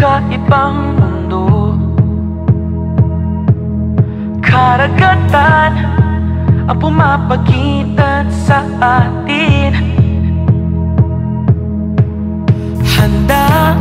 magkaibang mundo. Karagatan ang pumapagitan sa atin. Handa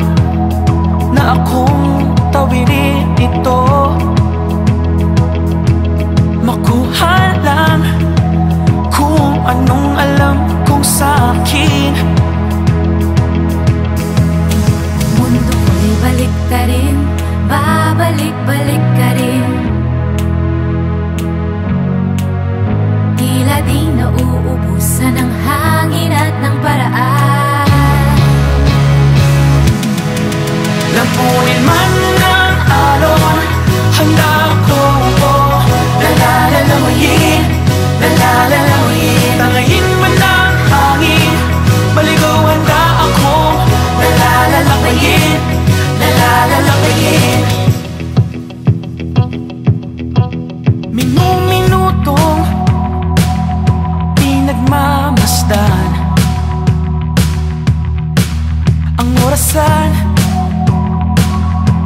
karanasan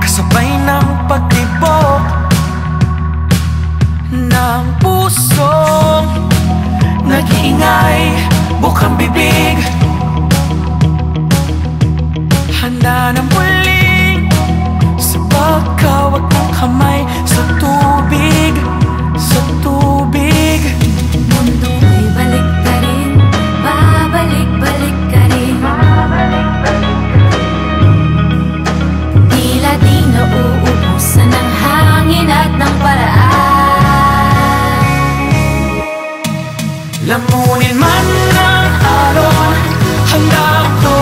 Kasabay ng pagtibok Ng pusong Nag-iingay Bukang bibig. Handa ng 종일 만난 하루 한가운